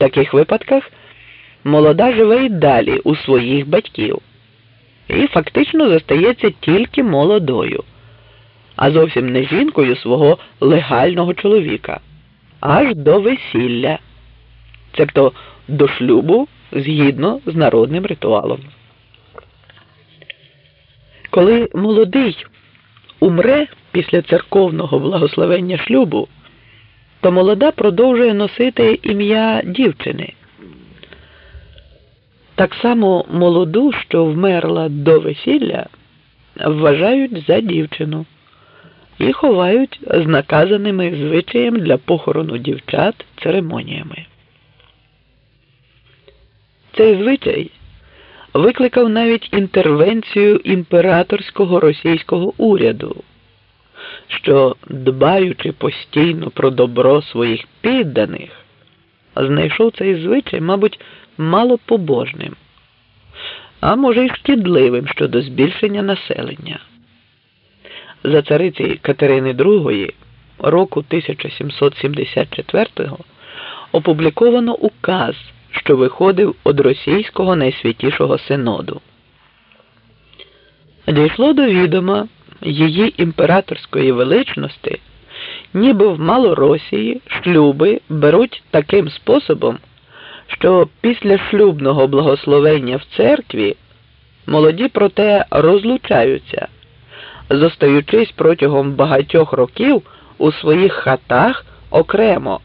таких випадках молода живе й далі у своїх батьків і фактично зостається тільки молодою, а зовсім не жінкою свого легального чоловіка, аж до весілля, цебто до шлюбу згідно з народним ритуалом. Коли молодий умре після церковного благословення шлюбу, то молода продовжує носити ім'я дівчини. Так само молоду, що вмерла до весілля, вважають за дівчину і ховають з наказаними звичаєм для похорону дівчат церемоніями. Цей звичай викликав навіть інтервенцію імператорського російського уряду, що, дбаючи постійно про добро своїх підданих, знайшов цей звичай, мабуть, малопобожним, а може й шкідливим щодо збільшення населення. За цариці Катерини II року 1774 опубліковано указ що виходив від російського найсвятішого синоду. Дійшло до відома її імператорської величності, ніби в Малоросії шлюби беруть таким способом, що після шлюбного благословення в церкві молоді проте розлучаються, зостаючись протягом багатьох років у своїх хатах окремо,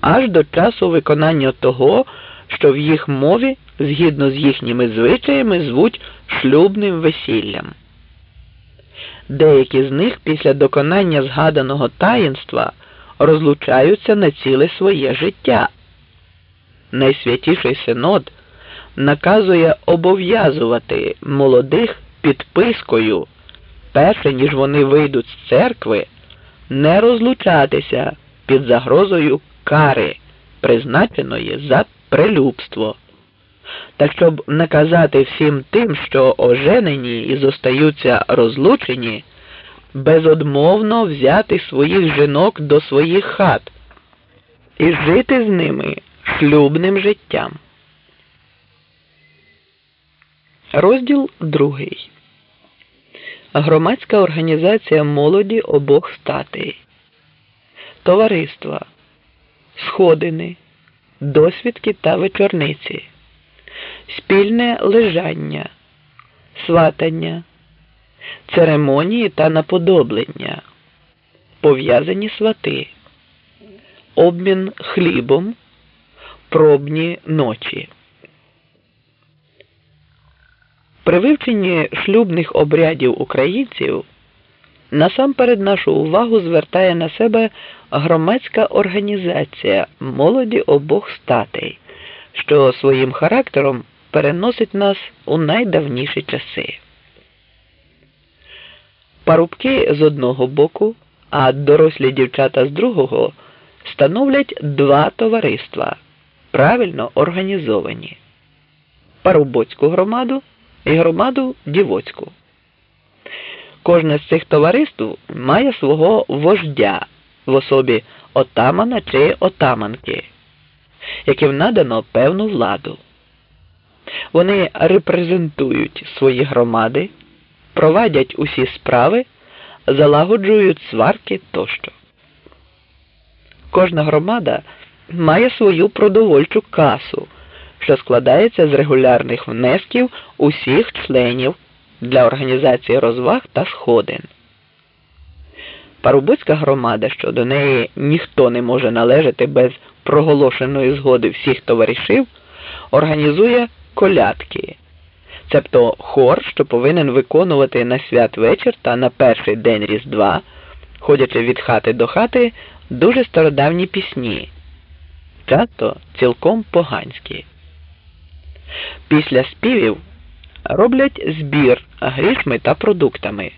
аж до часу виконання того що в їх мові, згідно з їхніми звичаями, звуть шлюбним весіллям. Деякі з них після доконання згаданого таїнства розлучаються на ціле своє життя. Найсвятіший синод наказує обов'язувати молодих підпискою, перше ніж вони вийдуть з церкви, не розлучатися під загрозою кари, призначеної за прилюбство. Так щоб наказати всім тим, що оженені і зостаються розлучені, безодмовно взяти своїх жінок до своїх хат і жити з ними шлюбним життям. Розділ другий. Громадська організація молоді обох статей. Товариства. Сходини досвідки та вечорниці, спільне лежання, сватання, церемонії та наподоблення, пов'язані свати, обмін хлібом, пробні ночі. При вивченні шлюбних обрядів українців насамперед нашу увагу звертає на себе громадська організація молоді обох статей, що своїм характером переносить нас у найдавніші часи. Парубки з одного боку, а дорослі дівчата з другого становлять два товариства, правильно організовані парубоцьку громаду і громаду дівоцьку. Кожне з цих товариств має свого вождя в особі отамана чи отаманки, яким надано певну владу. Вони репрезентують свої громади, провадять усі справи, залагоджують сварки тощо. Кожна громада має свою продовольчу касу, що складається з регулярних внесків усіх членів для організації розваг та сходин. Парубицька громада, що до неї ніхто не може належати без проголошеної згоди всіх товаришів, організує колядки, цебто хор, що повинен виконувати на святвечір та на перший день Різдва, ходячи від хати до хати, дуже стародавні пісні, часто цілком поганські. Після співів роблять збір грішми та продуктами.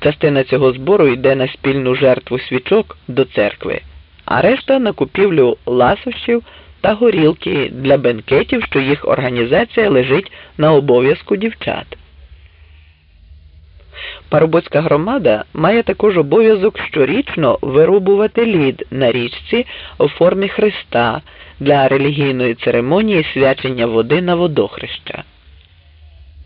Частина цього збору йде на спільну жертву свічок до церкви, а решта на купівлю ласощів та горілки для бенкетів, що їх організація лежить на обов'язку дівчат. Парубоцька громада має також обов'язок щорічно вирубувати лід на річці у формі хреста для релігійної церемонії свячення води на водохреща.